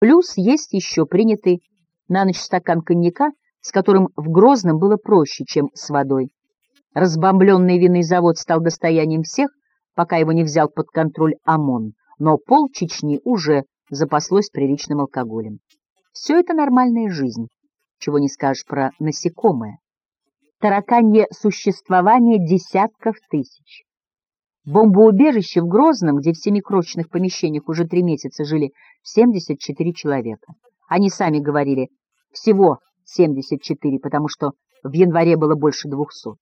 Плюс есть еще принятый на ночь стакан коньяка, с которым в Грозном было проще, чем с водой. Разбомбленный винный завод стал достоянием всех, пока его не взял под контроль ОМОН, но пол Чечни уже запаслось приличным алкоголем. Все это нормальная жизнь, чего не скажешь про насекомое. Тараканье существование десятков тысяч. Бомбоубежище в Грозном, где в семи крошечных помещениях уже три месяца жили 74 человека. Они сами говорили, всего 74, потому что в январе было больше 200.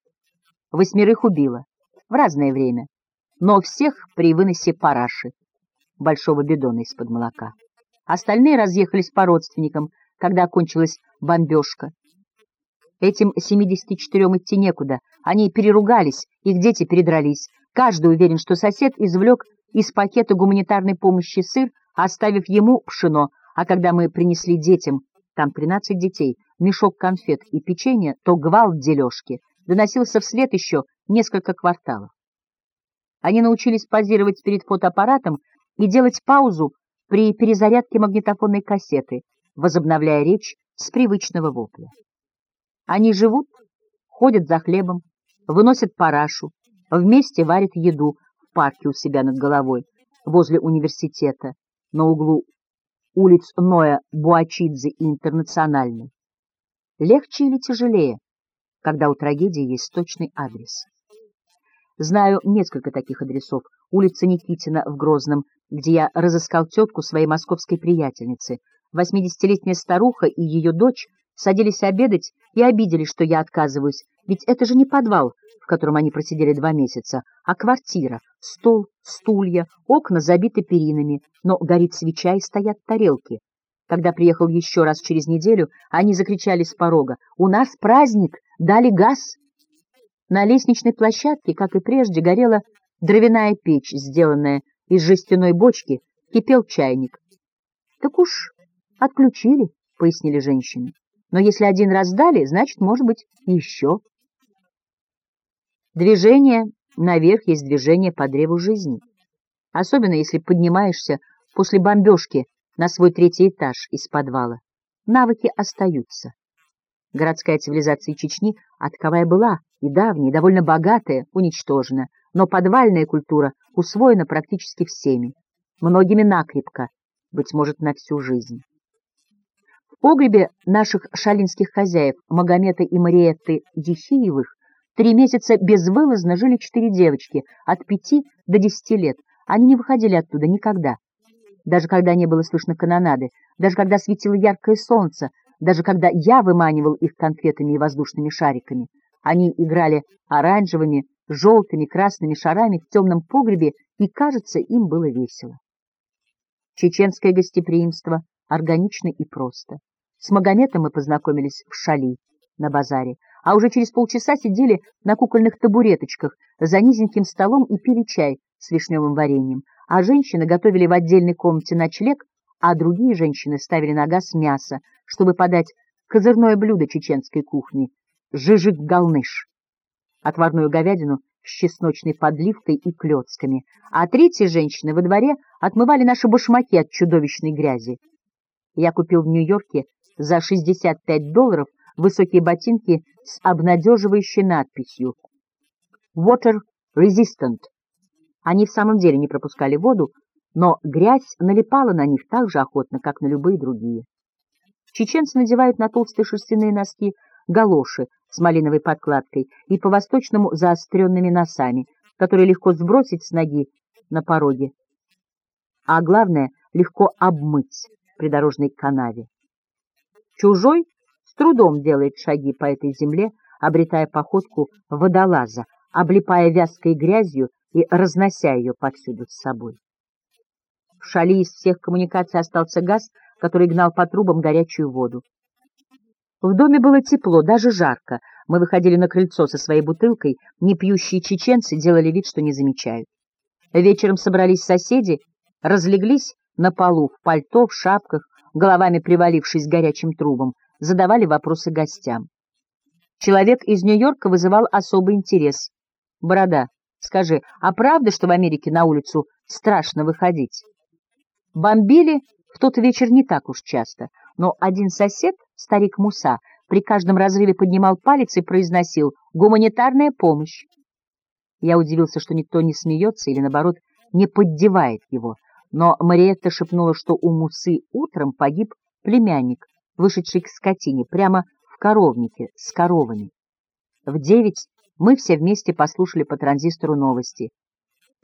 Восьмерых убило в разное время, но всех при выносе параши, большого бидона из-под молока. Остальные разъехались по родственникам, когда окончилась бомбежка. Этим 74 идти некуда, они переругались, их дети передрались. Каждый уверен, что сосед извлек из пакета гуманитарной помощи сыр, оставив ему пшено, а когда мы принесли детям, там 13 детей, мешок конфет и печенье, то гвалт дележки доносился вслед еще несколько кварталов. Они научились позировать перед фотоаппаратом и делать паузу при перезарядке магнитофонной кассеты, возобновляя речь с привычного вопля. Они живут, ходят за хлебом, выносят парашу, вместе варят еду в парке у себя над головой, возле университета, на углу улиц Ноя Буачидзе и Интернациональной. Легче или тяжелее, когда у трагедии есть точный адрес? Знаю несколько таких адресов. Улица Никитина в Грозном, где я разыскал тетку своей московской приятельницы. Восьмидесятилетняя старуха и ее дочь садились обедать и обиделись, что я отказываюсь, ведь это же не подвал, в котором они просидели два месяца, а квартира, стол, стулья, окна забиты перинами, но горит свеча и стоят тарелки. Когда приехал еще раз через неделю, они закричали с порога «У нас праздник! Дали газ!» На лестничной площадке, как и прежде, горела дровяная печь, сделанная из жестяной бочки, кипел чайник. — Так уж отключили, — пояснили женщины. — Но если один раз дали, значит, может быть, еще. Движение наверх есть движение по древу жизни. Особенно, если поднимаешься после бомбежки на свой третий этаж из подвала. Навыки остаются. Городская цивилизация Чечни, отковая была, и давняя, и довольно богатая, уничтожена, но подвальная культура усвоена практически всеми, многими накрепко, быть может, на всю жизнь. В погребе наших шалинских хозяев Магомета и Мариетты Дихиевых три месяца безвылазно жили четыре девочки от пяти до десяти лет. Они не выходили оттуда никогда. Даже когда не было слышно канонады, даже когда светило яркое солнце, даже когда я выманивал их конфетами и воздушными шариками. Они играли оранжевыми, желтыми, красными шарами в темном погребе, и, кажется, им было весело. Чеченское гостеприимство органично и просто. С Магометом мы познакомились в Шали, на базаре, а уже через полчаса сидели на кукольных табуреточках за низеньким столом и пили чай с вишневым вареньем, а женщины готовили в отдельной комнате ночлег а другие женщины ставили на газ мясо, чтобы подать козырное блюдо чеченской кухни — жижик-галныш, отварную говядину с чесночной подливкой и клетками, а третьи женщины во дворе отмывали наши башмаки от чудовищной грязи. Я купил в Нью-Йорке за 65 долларов высокие ботинки с обнадеживающей надписью «Water Resistant». Они в самом деле не пропускали воду, но грязь налипала на них так же охотно, как на любые другие. Чеченцы надевают на толстые шерстяные носки галоши с малиновой подкладкой и по-восточному заостренными носами, которые легко сбросить с ноги на пороге, а главное, легко обмыть придорожной канаве. Чужой с трудом делает шаги по этой земле, обретая походку водолаза, облипая вязкой грязью и разнося ее повсюду с собой. В шали из всех коммуникаций остался газ, который гнал по трубам горячую воду. В доме было тепло, даже жарко. Мы выходили на крыльцо со своей бутылкой, непьющие чеченцы делали вид, что не замечают. Вечером собрались соседи, разлеглись на полу, в пальто, в шапках, головами привалившись к горячим трубам, задавали вопросы гостям. Человек из Нью-Йорка вызывал особый интерес. «Борода, скажи, а правда, что в Америке на улицу страшно выходить?» Бомбили в тот вечер не так уж часто, но один сосед, старик Муса, при каждом разрыве поднимал палец и произносил «гуманитарная помощь». Я удивился, что никто не смеется или, наоборот, не поддевает его, но Мариетта шепнула, что у Мусы утром погиб племянник, вышедший к скотине, прямо в коровнике с коровами. В девять мы все вместе послушали по транзистору новости —